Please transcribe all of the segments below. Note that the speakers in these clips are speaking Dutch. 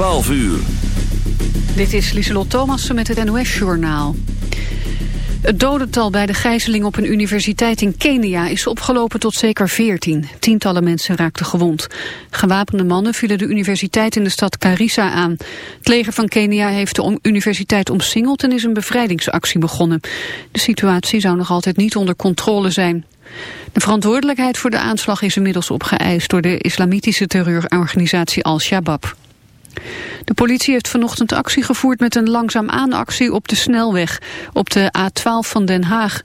12 uur. Dit is Lieselot Thomassen met het NOS-journaal. Het dodental bij de gijzeling op een universiteit in Kenia is opgelopen tot zeker 14. Tientallen mensen raakten gewond. Gewapende mannen vielen de universiteit in de stad Garissa aan. Het leger van Kenia heeft de universiteit omsingeld en is een bevrijdingsactie begonnen. De situatie zou nog altijd niet onder controle zijn. De verantwoordelijkheid voor de aanslag is inmiddels opgeëist door de islamitische terreurorganisatie Al-Shabaab. De politie heeft vanochtend actie gevoerd met een langzaam aanactie op de snelweg op de A12 van Den Haag.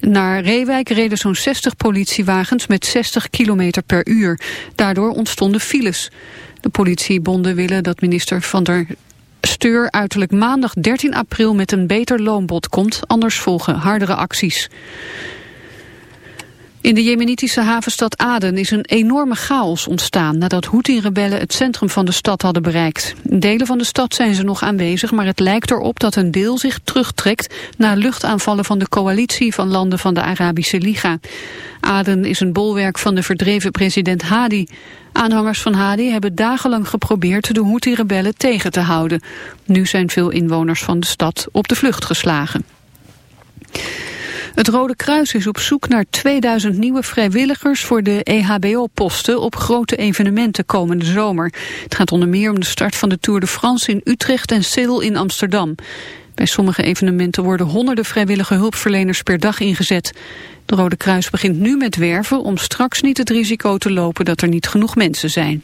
Naar Reewijk reden zo'n 60 politiewagens met 60 km per uur. Daardoor ontstonden files. De politiebonden willen dat minister Van der Steur uiterlijk maandag 13 april met een beter loonbod komt, anders volgen hardere acties. In de jemenitische havenstad Aden is een enorme chaos ontstaan nadat Houthi-rebellen het centrum van de stad hadden bereikt. Delen van de stad zijn ze nog aanwezig, maar het lijkt erop dat een deel zich terugtrekt na luchtaanvallen van de coalitie van landen van de Arabische Liga. Aden is een bolwerk van de verdreven president Hadi. Aanhangers van Hadi hebben dagenlang geprobeerd de Houthi-rebellen tegen te houden. Nu zijn veel inwoners van de stad op de vlucht geslagen. Het Rode Kruis is op zoek naar 2000 nieuwe vrijwilligers voor de EHBO-posten op grote evenementen komende zomer. Het gaat onder meer om de start van de Tour de France in Utrecht en Sil in Amsterdam. Bij sommige evenementen worden honderden vrijwillige hulpverleners per dag ingezet. De Rode Kruis begint nu met werven om straks niet het risico te lopen dat er niet genoeg mensen zijn.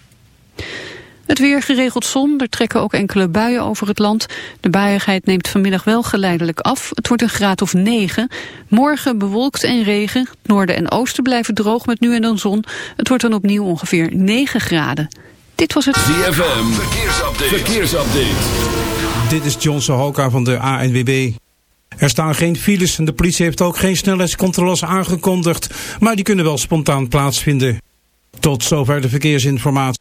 Het weer geregeld zon, er trekken ook enkele buien over het land. De buiigheid neemt vanmiddag wel geleidelijk af. Het wordt een graad of 9. Morgen bewolkt en regen. Het noorden en oosten blijven droog met nu en dan zon. Het wordt dan opnieuw ongeveer 9 graden. Dit was het... ZFM, verkeersupdate. verkeersupdate. Dit is John Sohoka van de ANWB. Er staan geen files en de politie heeft ook geen snelheidscontroles aangekondigd. Maar die kunnen wel spontaan plaatsvinden. Tot zover de verkeersinformatie.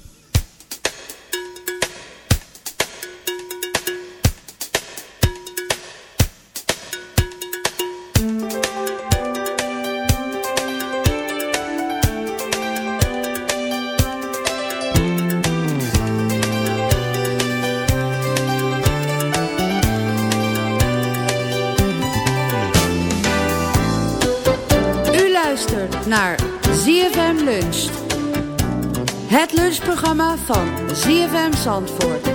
van ZFM Zandvoort.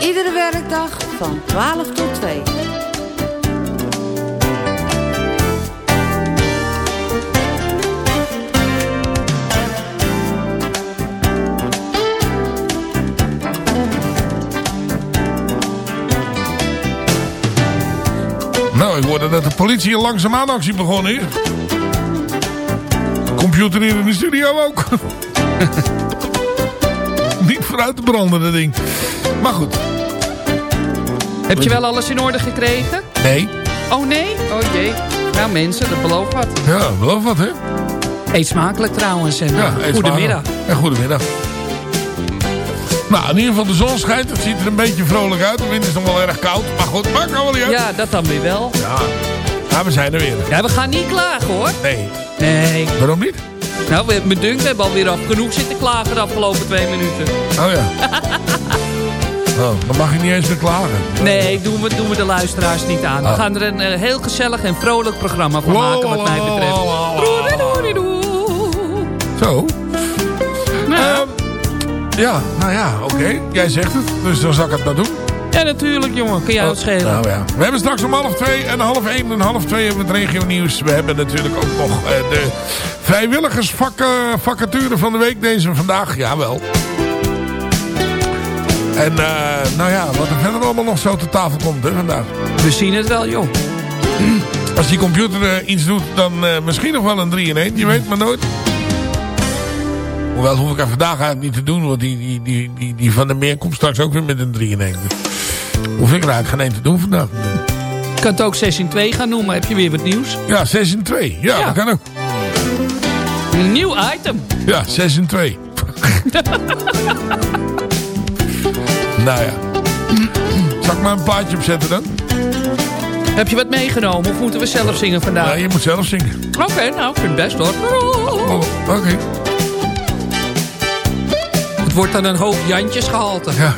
Iedere werkdag van 12 tot 2. Nou, ik hoorde dat de politie een langzaamaan actie begon hier. Computer hier in de studio ook. Vooruit te branden, dat ding. Maar goed. Heb je wel alles in orde gekregen? Nee. Oh nee? Oh jee. Nou mensen, dat belooft wat. Ja, belooft wat hè. Eet smakelijk trouwens en ja, uh, goedemiddag. En goedemiddag. Nou, in ieder geval de zon schijnt. Het ziet er een beetje vrolijk uit. De wind is nog wel erg koud. Maar goed, maakt nou wel niet uit. Ja, dat dan weer wel. Ja. ja, we zijn er weer. Ja, we gaan niet klagen hoor. Nee. Nee. Waarom niet? Nou, we hebben me dunk, we hebben alweer af genoeg zitten klagen de afgelopen twee minuten. Oh ja. oh, dan mag je niet eens meer klagen. Nee, doen we, doen we de luisteraars niet aan. We gaan er een uh, heel gezellig en vrolijk programma van maken wat mij betreft. Zo. Ja. Um, ja, nou ja, oké. Okay. Jij zegt het, dus dan zal ik het maar doen. Ja, natuurlijk, jongen. Kun jij het schelen. Nou ja. We hebben straks om half twee en half één en half twee hebben we het regio nieuws. We hebben natuurlijk ook nog uh, de vrijwilligersvacature van de week. Deze vandaag, jawel. En uh, nou ja, wat er verder allemaal nog zo te tafel komt hè, vandaag. We zien het wel, joh. Als die computer uh, iets doet, dan misschien nog wel een 3 in 1. Je weet maar nooit. Hoewel hoef ik er vandaag eigenlijk niet te doen. Want die, die, die, die, die van de meer komt straks ook weer met een 3 in 1. Hoef ik er eigenlijk geen 1 te doen vandaag. Je kan het ook 6 in 2 gaan noemen. Heb je weer wat nieuws? Ja, 6 in 2. Ja, ja. dat kan ook. Een nieuw item. Ja, 6 in 2. nou ja. Zal ik maar een plaatje opzetten dan? Heb je wat meegenomen of moeten we zelf zingen vandaag? Nee, je moet zelf zingen. Oké, okay, nou, ik vind het best hoor. Oh, Oké. Okay. Het wordt dan een hoop Jantjes gehalte. Ja.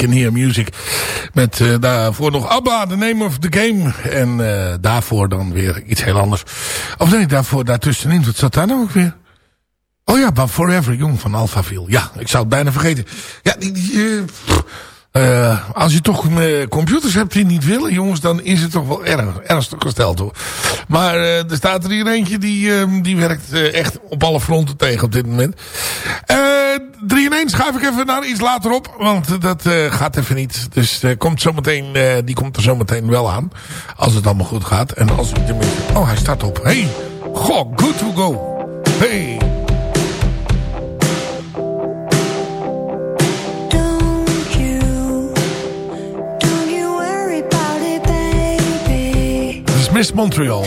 Can Hear Music. Met eh, daarvoor nog ABBA, The Name of the Game. En eh, daarvoor dan weer iets heel anders. Of nee, daarvoor daartussenin. Wat zat daar nou ook weer? Oh ja, But Forever Young van Alphaville. Ja, ik zou het bijna vergeten. Ja, die... Eh, als je toch computers hebt die niet willen, jongens, dan is het toch wel erg, ernstig gesteld hoor. Maar er staat er hier eentje die, ehm, die werkt echt op alle fronten tegen op dit moment. Eh 3 in 1 schuif ik even naar iets later op. Want dat eh, gaat even niet. Dus eh, komt zometeen, eh, die komt er zometeen wel aan. Als het allemaal goed gaat. En als ik tenminste... Oh, hij staat op. Hey. Goh, good to go. Hey. Don't is Miss Montreal.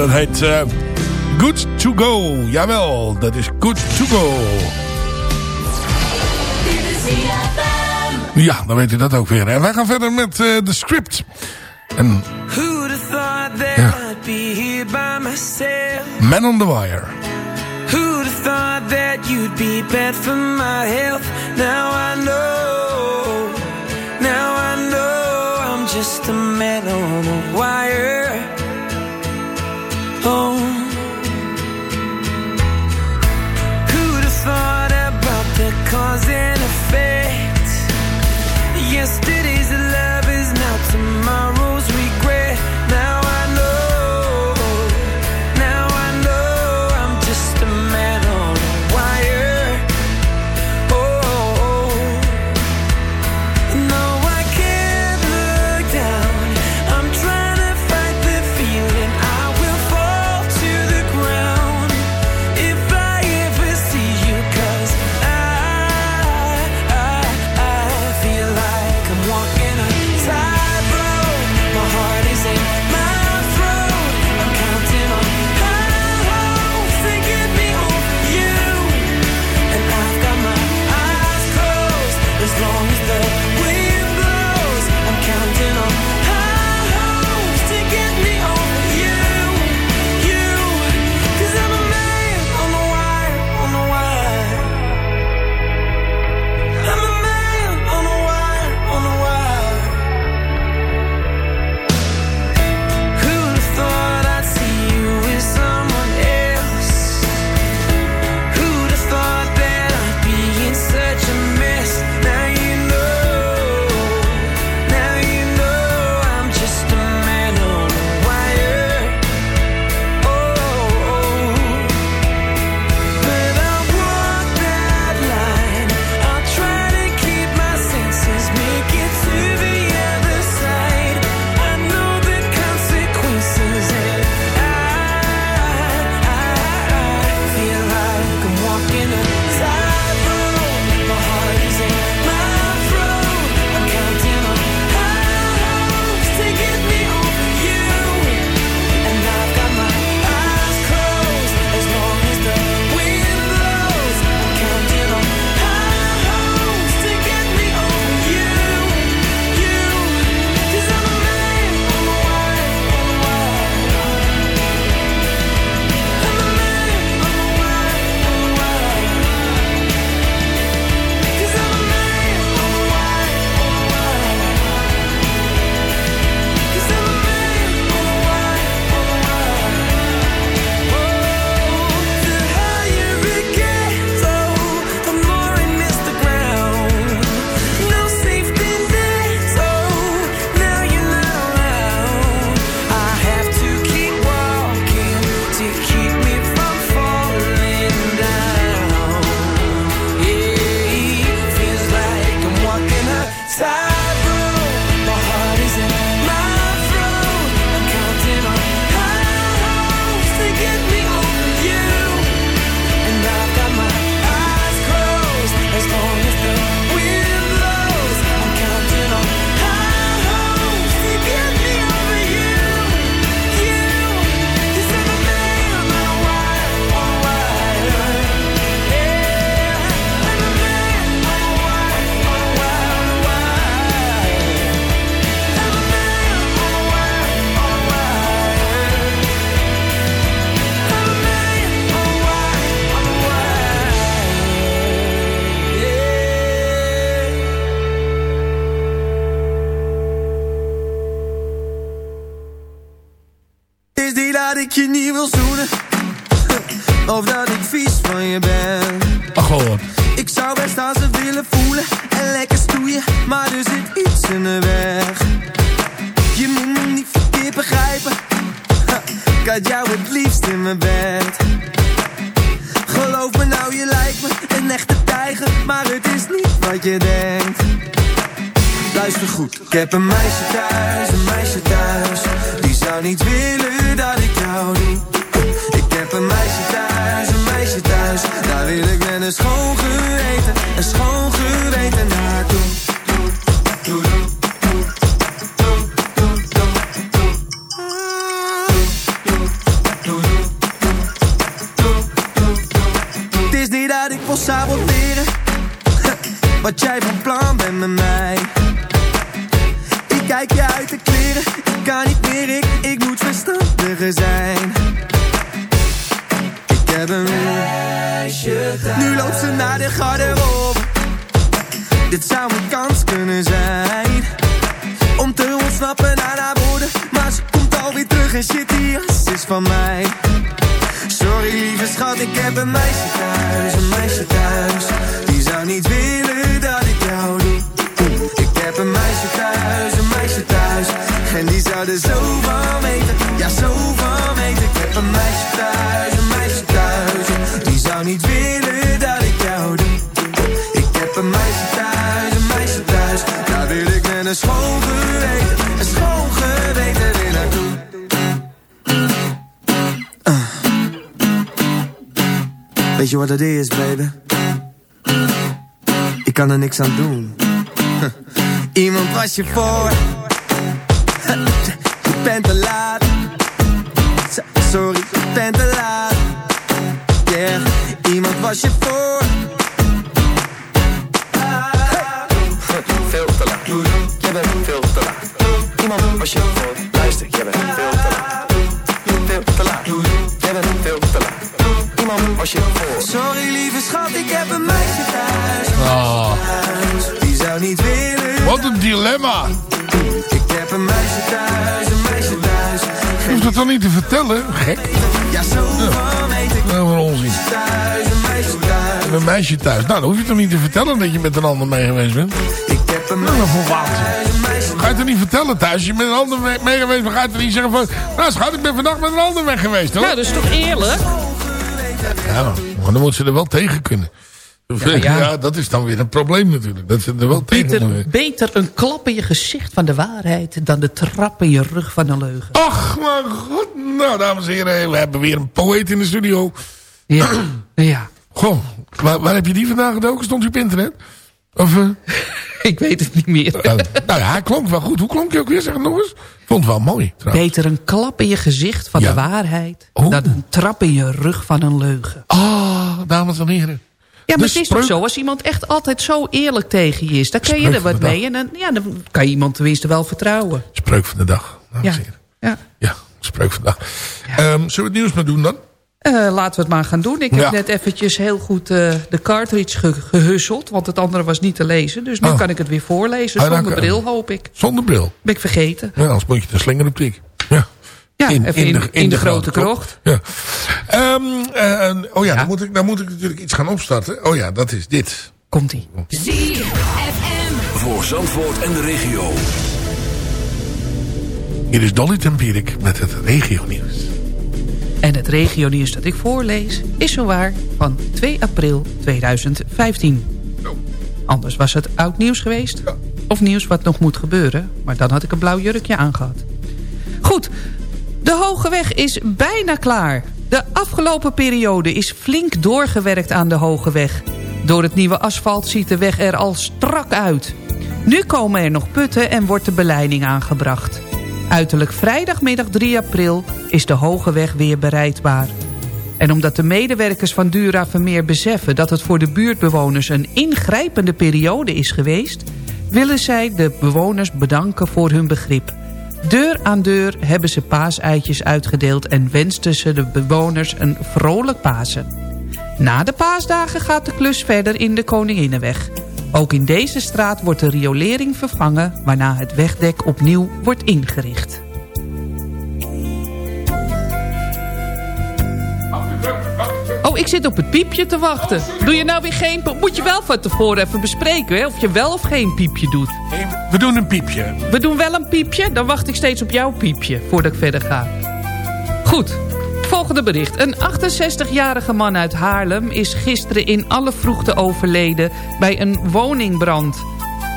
dat heet uh, Good To Go. Jawel, dat is Good To Go. Ja, dan weet u dat ook weer. En wij gaan verder met eh, de script. En, ja. Man on the Wire. Who'd have thought that you'd be bad for my health? Now I know, now I know I'm just a man on the wire. home ik je niet wil zoenen. Of dat ik vies van je ben. Ach hoor. Ik zou best aan ze willen voelen. En lekker stoeien. Maar er zit iets in de weg. Je moet me niet verkeerd begrijpen. Ik had jou het liefst in mijn bed. Geloof me nou, je lijkt me een echte tijger. Maar het is niet wat je denkt goed. Ik heb een meisje thuis, een meisje thuis. Die zou niet willen dat ik jou niet. Ik heb een meisje thuis, een meisje thuis. Daar wil ik met een schoon geweten, een schoon geweten naartoe. Doe, doe, Het is niet dat ik wil saboteren Wat jij van plan bent met mij kijk je uit de kleren. Ik kan niet meer, ik, ik moet verstandiger zijn. Ik heb een meisje Nu loopt ze naar de garderobe. Dit zou een kans kunnen zijn. Om te ontsnappen aan haar woorden. Maar ze komt alweer terug en shit die jas is van mij. Sorry lieve schat, ik heb een meisje thuis, een meisje thuis. Die zou niet willen dat ik jou doe heb een meisje thuis, een meisje thuis. En die zou er zo van weten, ja zo van weten. Ik heb een meisje thuis, een meisje thuis. Die zou niet willen dat ik jou doe. Ik heb een meisje thuis, een meisje thuis. Daar wil ik met een schoon geweten, een schoon geweten weer naartoe. Weet je wat het is, baby? Ik kan er niks aan doen. Iemand was je voor. Je bent te laat. Sorry, je bent te laat. Yeah, iemand was je voor. Veel te laat. Je bent veel te laat. Iemand was je voor. Luister, je bent veel te laat. Veel te laat. Je bent veel te laat. Iemand was je voor. Sorry, lieve schat, ik heb een meisje thuis. Ah, Die zou niet willen. Wat een dilemma. Ik heb een meisje thuis, een meisje thuis. Je hoeft dat dan niet te vertellen, gek. Ja, zo van weet ik Nou, wat onzin. thuis, een meisje thuis. Een meisje thuis. Nou, dan hoef je toch niet te vertellen dat je met een ander mee geweest bent. Ik heb een meisje thuis, Ga je het er niet vertellen thuis? Je met een ander mee, geweest, maar ga je het er niet zeggen van... Nou schat, ik ben vandaag met een ander weg geweest, hoor. Ja, dat is toch eerlijk? Ja, maar dan moet ze er wel tegen kunnen. Ja, ja. dat is dan weer een probleem natuurlijk. Dat er wel Beter, beter een klap in je gezicht van de waarheid... dan de trap in je rug van een leugen. Ach, mijn god. Nou, dames en heren, we hebben weer een poëet in de studio. Ja, ja. Goh, waar, waar heb je die vandaag gedoken? Stond hij op internet? Of, eh, ik weet het niet meer. nou ja, hij klonk wel goed. Hoe klonk je ook weer? Zeg het nog eens. Vond het wel mooi, trouwens. Beter een klap in je gezicht van Ja. de waarheid... Dan een trap in je rug van een leugen. Ah, dames en heren. Ja, maar het is toch zo, als iemand echt altijd zo eerlijk tegen je is... dan kun je er wat mee en dan, ja, dan kan je iemand tenminste wel vertrouwen. Spreuk van de dag, Ja, ja. Ja, spreuk van de dag. Ehm, zullen we het nieuws maar doen dan? Eh, laten we het maar gaan doen. Ik heb Ja. net eventjes heel goed eh, de cartridge ge gehusseld. Want het andere was niet te lezen. Dus nu Oh. kan ik het weer voorlezen. Ah, Zonder kan- bril hoop ik. Zonder bril. Ben ik vergeten. Ja, anders moet je de slingeroptiek. Ja. Ja, even in, in, de, grote krocht. Ja. Ehm, eh, oh ja, Dan, moet ik, dan moet ik natuurlijk iets gaan opstarten. Oh ja, dat is dit. Komt-ie. ZFM. Voor Zandvoort en de regio. Hier is Dolly Tempierik met het regionieuws. En het regionieuws dat ik voorlees is zowaar van 2 april 2015. Anders was het oud nieuws geweest. Of nieuws wat nog moet gebeuren. Maar dan had ik een blauw jurkje aangehad. Goed, de Hoge Weg is bijna klaar. De afgelopen periode is flink doorgewerkt aan de Hoge Weg. Door het nieuwe asfalt ziet de weg er al strak uit. Nu komen er nog putten en wordt de beleiding aangebracht. Uiterlijk vrijdagmiddag 3 april is de Hoge Weg weer bereidbaar. En omdat de medewerkers van Dura Vermeer beseffen... dat het voor de buurtbewoners een ingrijpende periode is geweest... willen zij de bewoners bedanken voor hun begrip. Deur aan deur hebben ze paaseitjes uitgedeeld... en wensten ze de bewoners een vrolijk Pasen. Na de paasdagen gaat de klus verder in de Koninginnenweg. Ook in deze straat wordt de riolering vervangen... waarna het wegdek opnieuw wordt ingericht. Oh, ik zit op het piepje te wachten. Doe je nou weer geen... Moet je wel van tevoren even bespreken, hè? Of je wel of geen piepje doet. We doen een piepje. We doen wel een piepje, dan wacht ik steeds op jouw piepje... voordat ik verder ga. Goed, volgende bericht. Een 68-jarige man uit Haarlem is gisteren in alle vroegte overleden... bij een woningbrand.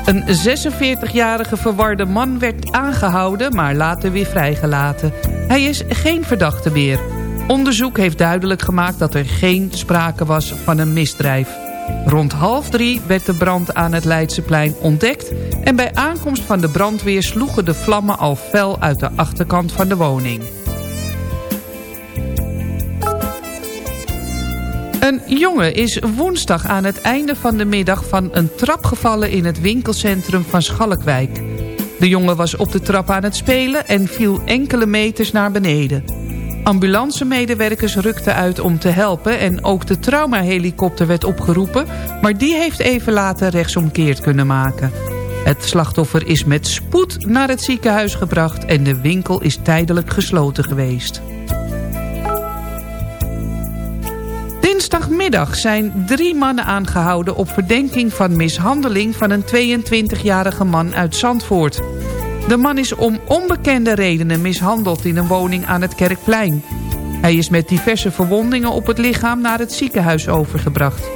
Een 46-jarige verwarde man werd aangehouden, maar later weer vrijgelaten. Hij is geen verdachte meer. Onderzoek heeft duidelijk gemaakt dat er geen sprake was van een misdrijf. Rond half drie werd de brand aan het Leidseplein ontdekt... en bij aankomst van de brandweer sloegen de vlammen al fel uit de achterkant van de woning. Een jongen is woensdag aan het einde van de middag van een trap gevallen in het winkelcentrum van Schalkwijk. De jongen was op de trap aan het spelen en viel enkele meters naar beneden. Ambulancemedewerkers rukten uit om te helpen en ook de traumahelikopter werd opgeroepen, maar die heeft even later rechtsomkeerd kunnen maken. Het slachtoffer is met spoed naar het ziekenhuis gebracht en de winkel is tijdelijk gesloten geweest. Dinsdagmiddag zijn drie mannen aangehouden op verdenking van mishandeling van een 22-jarige man uit Zandvoort. De man is om onbekende redenen mishandeld in een woning aan het Kerkplein. Hij is met diverse verwondingen op het lichaam naar het ziekenhuis overgebracht.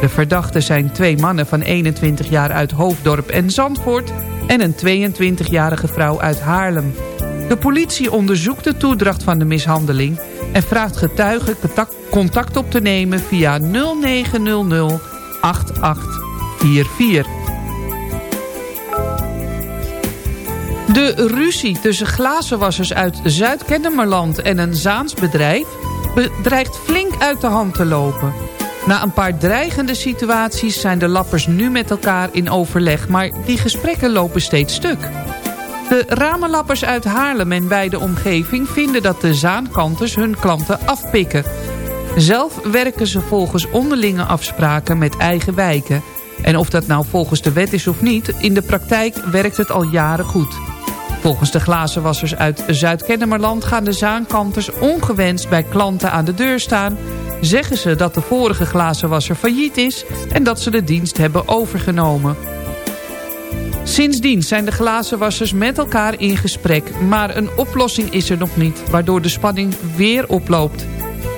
De verdachten zijn twee mannen van 21 jaar uit Hoofddorp en Zandvoort... en een 22-jarige vrouw uit Haarlem. De politie onderzoekt de toedracht van de mishandeling... en vraagt getuigen contact- op te nemen via 0900 8844. De ruzie tussen glazenwassers uit Zuid-Kennemerland en een Zaans bedrijf... be- dreigt flink uit de hand te lopen. Na een paar dreigende situaties zijn de lappers nu met elkaar in overleg... maar die gesprekken lopen steeds stuk. De ramenlappers uit Haarlem en bij de omgeving vinden dat de zaankanters hun klanten afpikken. Zelf werken ze volgens onderlinge afspraken met eigen wijken. En of dat nou volgens de wet is of niet, in de praktijk werkt het al jaren goed. Volgens de glazenwassers uit Zuid-Kennemerland gaan de zaankanters ongewenst bij klanten aan de deur staan. Zeggen ze dat de vorige glazenwasser failliet is en dat ze de dienst hebben overgenomen. Sindsdien zijn de glazenwassers met elkaar in gesprek, maar een oplossing is er nog niet, waardoor de spanning weer oploopt.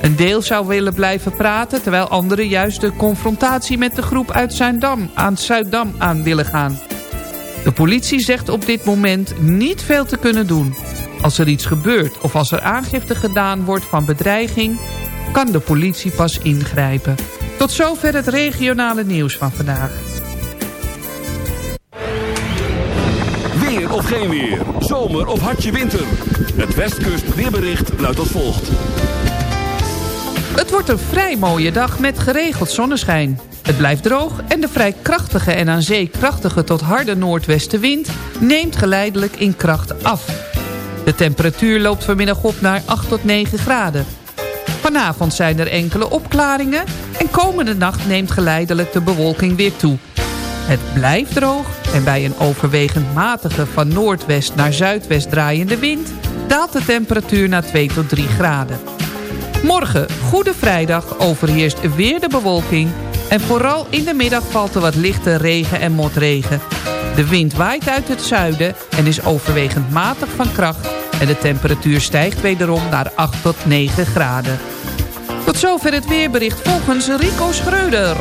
Een deel zou willen blijven praten, terwijl anderen juist de confrontatie met de groep uit Zuidam aan Zuidam aan willen gaan. De politie zegt op dit moment niet veel te kunnen doen. Als er iets gebeurt of als er aangifte gedaan wordt van bedreiging... kan de politie pas ingrijpen. Tot zover het regionale nieuws van vandaag. Weer of geen weer. Zomer of hartje winter. Het Westkust weerbericht luidt als volgt. Het wordt een vrij mooie dag met geregeld zonneschijn. Het blijft droog en de vrij krachtige en aan zee krachtige tot harde noordwestenwind neemt geleidelijk in kracht af. De temperatuur loopt vanmiddag op naar 8 tot 9 graden. Vanavond zijn er enkele opklaringen en komende nacht neemt geleidelijk de bewolking weer toe. Het blijft droog en bij een overwegend matige van noordwest naar zuidwest draaiende wind daalt de temperatuur naar 2 tot 3 graden. Morgen, Goede Vrijdag, overheerst weer de bewolking... en vooral in de middag valt er wat lichte regen en motregen. De wind waait uit het zuiden en is overwegend matig van kracht... en de temperatuur stijgt wederom naar 8 tot 9 graden. Tot zover het weerbericht volgens Rico Schreuder.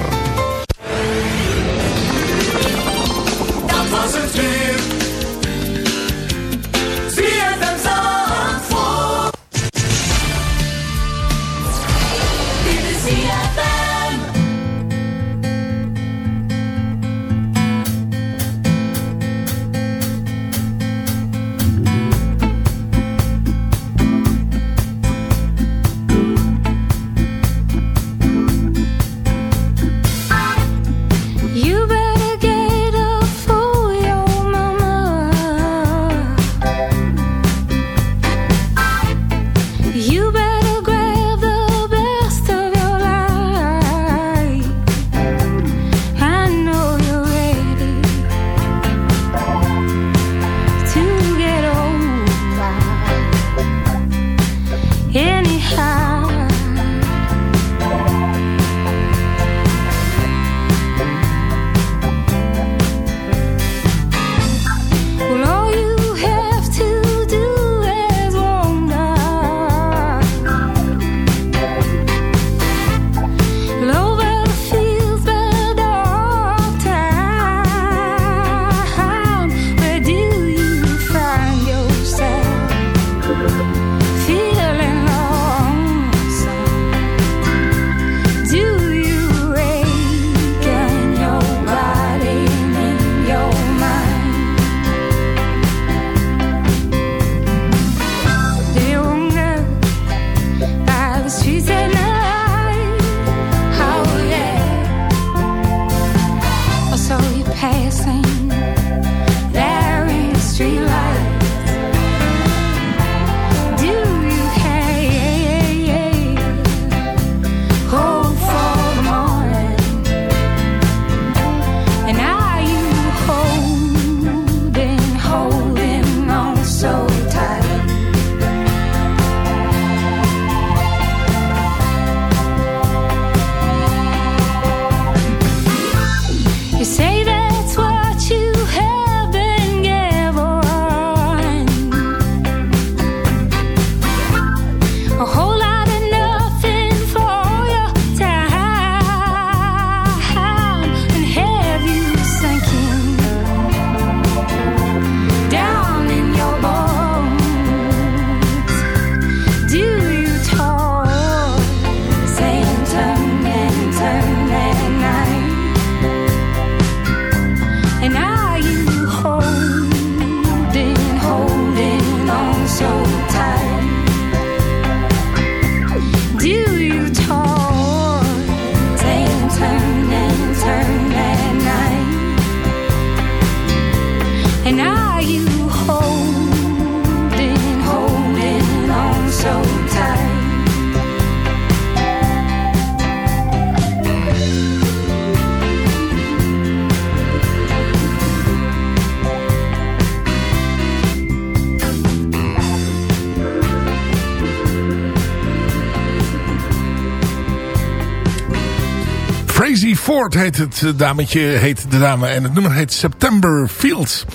Ford heet het eh, dametje, heet de dame. En het nummer heet September Fields.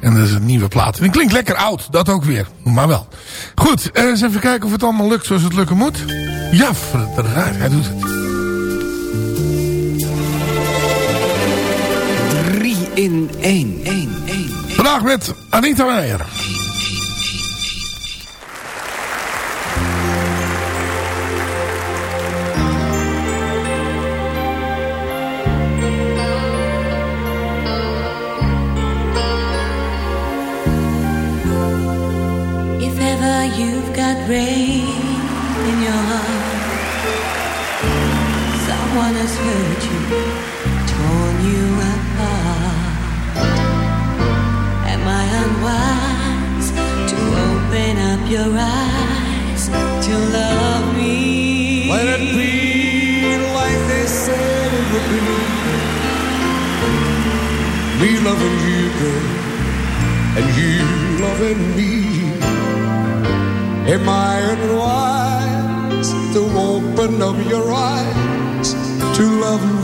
En dat is een nieuwe plaat. En die klinkt lekker oud, dat ook weer. Maar wel. Goed, eh, eens even kijken of het allemaal lukt zoals het lukken moet. Ja, verdraaid, hij doet het. 3 in 1. 1, 1, 1. Vandaag met Anita Meijer. Rain in your heart, someone has hurt you, torn you apart. Am I unwise to open up your eyes to love me? Let it be like they said it would be. Me loving you, girl, and you loving me. Am I unwise to open up your eyes to love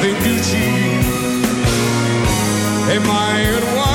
think of you. Am I at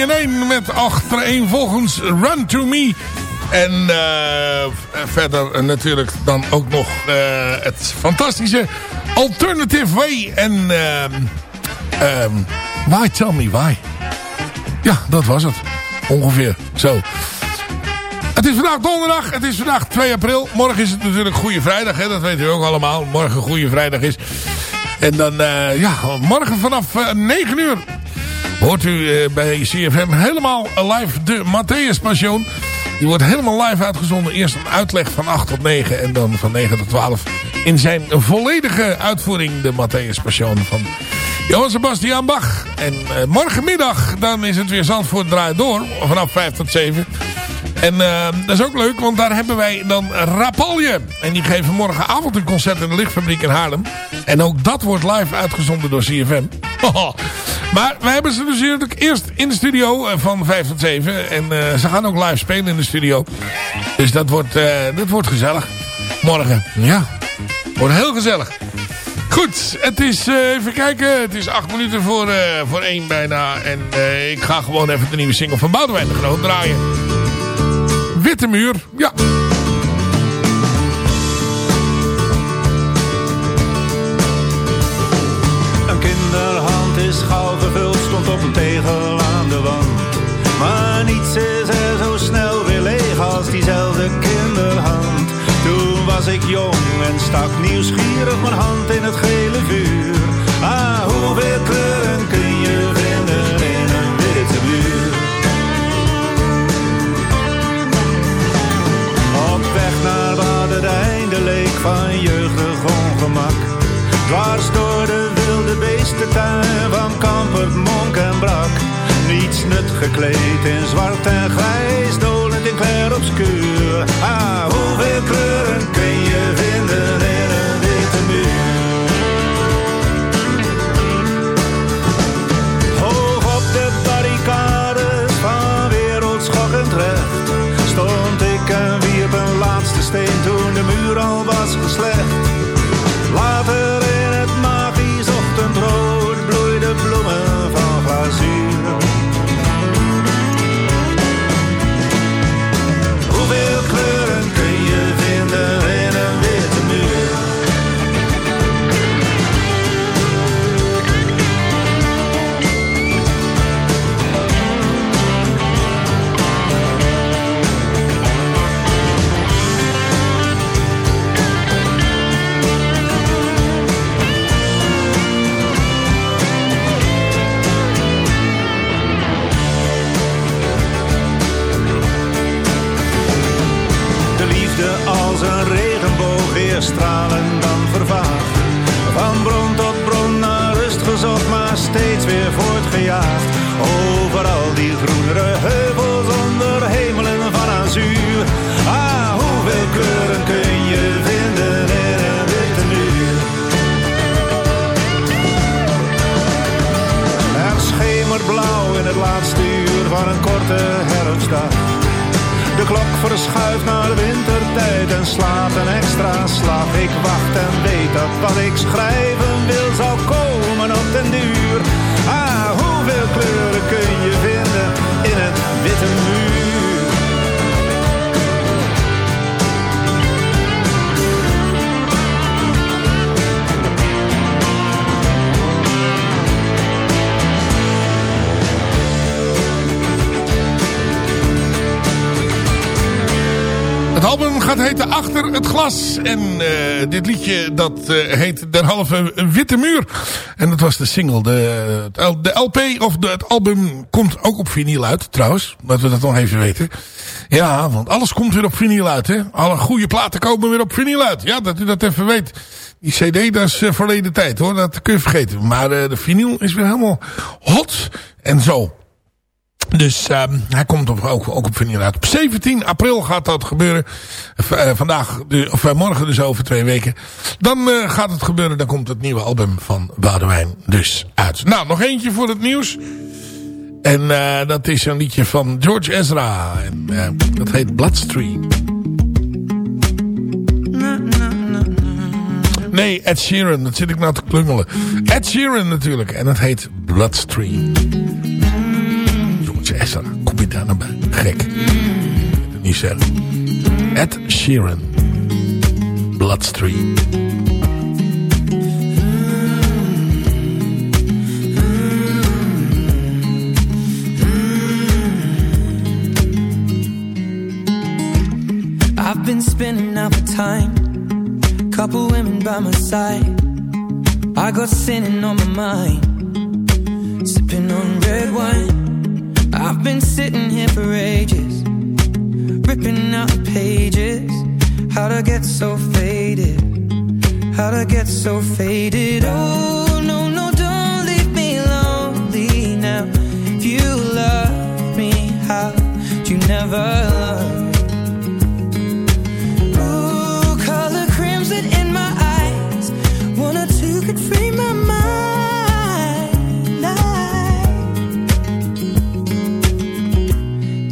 in 1 met achtereenvolgens Run To Me. En eh, verder eh, natuurlijk dan ook nog eh, het fantastische Alternative Way. En ehm ehm Why Tell Me Why. Ja, dat was het. Ongeveer. Zo. Het is vandaag donderdag. Het is vandaag 2 april. Morgen is het natuurlijk Goede Vrijdag. Hè? Dat weten u ook allemaal. Morgen Goede Vrijdag is. En dan, eh, ja, morgen vanaf eh, 9 uur hoort u eh, bij CFM helemaal live de Matthäus Passion. Die wordt helemaal live uitgezonden. Eerst een uitleg van 8 tot 9 en dan van 9 tot 12 in zijn volledige uitvoering de Matthäus Passion van Johan Sebastian Bach. En eh, morgenmiddag dan is het weer Zandvoort draait door vanaf 5 tot 7. En eh, dat is ook leuk, want daar hebben wij dan Rapalje. En die geven morgenavond een concert in de Lichtfabriek in Haarlem. En ook dat wordt live uitgezonden door CFM. maar wij hebben ze dus natuurlijk eerst in de studio eh, van 5 tot 7. En eh, ze gaan ook live spelen in de studio. Dus dat wordt, eh, dat wordt gezellig. Morgen, ja. Wordt heel gezellig. Goed, het is, even kijken, het is acht minuten voor, voor één bijna. En ik ga gewoon even de nieuwe single van Boudewijn de Groot draaien. Witte muur, ja. Is gauw gevuld, stond op een tegel aan de wand. Maar niets is er zo snel weer leeg als diezelfde kinderhand. Toen was ik jong en stak nieuwsgierig mijn hand in het gele vuur. Ah, hoeveel kleuren kun je vinden in een witte muur? Op weg naar waar het einde leek van jeugdig ongemak. Dwars door de beestentuin van Kampert, Monk en Brak. Niets nut gekleed in zwart en grijs, dolend in clair obscuur. Ah, hoeveel kleuren dat eh, heet derhalve Witte Muur. En dat was de single. De, de LP of het album komt ook op vinyl uit trouwens. Dat we dat nog even weten. Ja, want alles komt weer op vinyl uit. Hè? Alle goede platen komen weer op vinyl uit. Ja, dat u dat even weet. Die cd dat is eh, verleden tijd hoor. Dat kun je vergeten. Maar eh, de vinyl is weer helemaal hot en zo. Dus ehm, hij komt op, ook, op vinyl uit. Op 17 april gaat dat gebeuren. Eh, vandaag, of eh, morgen dus over twee weken. Dan eh, gaat het gebeuren. Dan komt het nieuwe album van Boudewijn dus uit. Nou, nog eentje voor het nieuws. En dat is een liedje van George Ezra. En dat heet Bloodstream. Nee, Ed Sheeran. Dat zit ik nou te klungelen. Ed Sheeran natuurlijk. En dat heet Bloodstream. Ezra. Kom je daar nou bij? Gek. Ik het niet zeggen. Ed Sheeran. Bloodstream. I've been spending out the time. Couple women by my side. I got sinning on my mind. Sipping on red wine. I've been sitting here for ages. Ripping out pages. How'd I get so faded? How'd I get so faded? Oh, no, no, don't leave me lonely now. If you love me, how'd you never love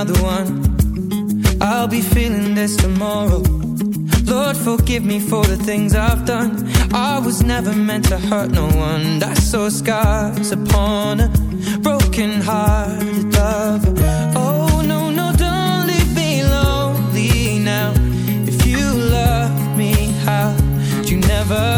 Another one. I'll be feeling this tomorrow. Lord, forgive me for the things I've done. I was never meant to hurt no one. I saw scars upon a broken hearted lover. Oh, no, no, don't leave me lonely now. If you love me, how would you never